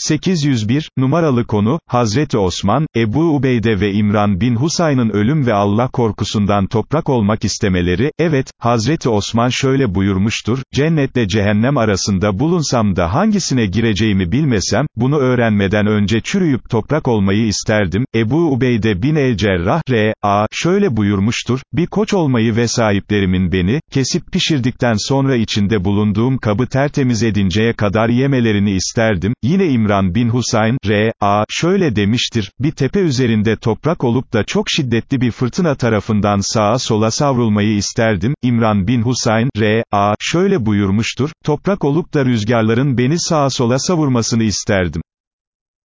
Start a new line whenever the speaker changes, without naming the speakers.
801, numaralı konu, Hazreti Osman, Ebu Ubeyde ve İmran bin Husayn'ın ölüm ve Allah korkusundan toprak olmak istemeleri, evet, Hazreti Osman şöyle buyurmuştur, cennetle cehennem arasında bulunsam da hangisine gireceğimi bilmesem, bunu öğrenmeden önce çürüyüp toprak olmayı isterdim, Ebu Ubeyde bin el-Cerrah, R.A. şöyle buyurmuştur, bir koç olmayı ve sahiplerimin beni, kesip pişirdikten sonra içinde bulunduğum kabı tertemiz edinceye kadar yemelerini isterdim, yine İmran İmran bin Husayn, R.A. şöyle demiştir, bir tepe üzerinde toprak olup da çok şiddetli bir fırtına tarafından sağa sola savrulmayı isterdim, İmran bin Husayn, R.A. şöyle buyurmuştur, toprak olup da rüzgarların beni sağa sola savurmasını isterdim.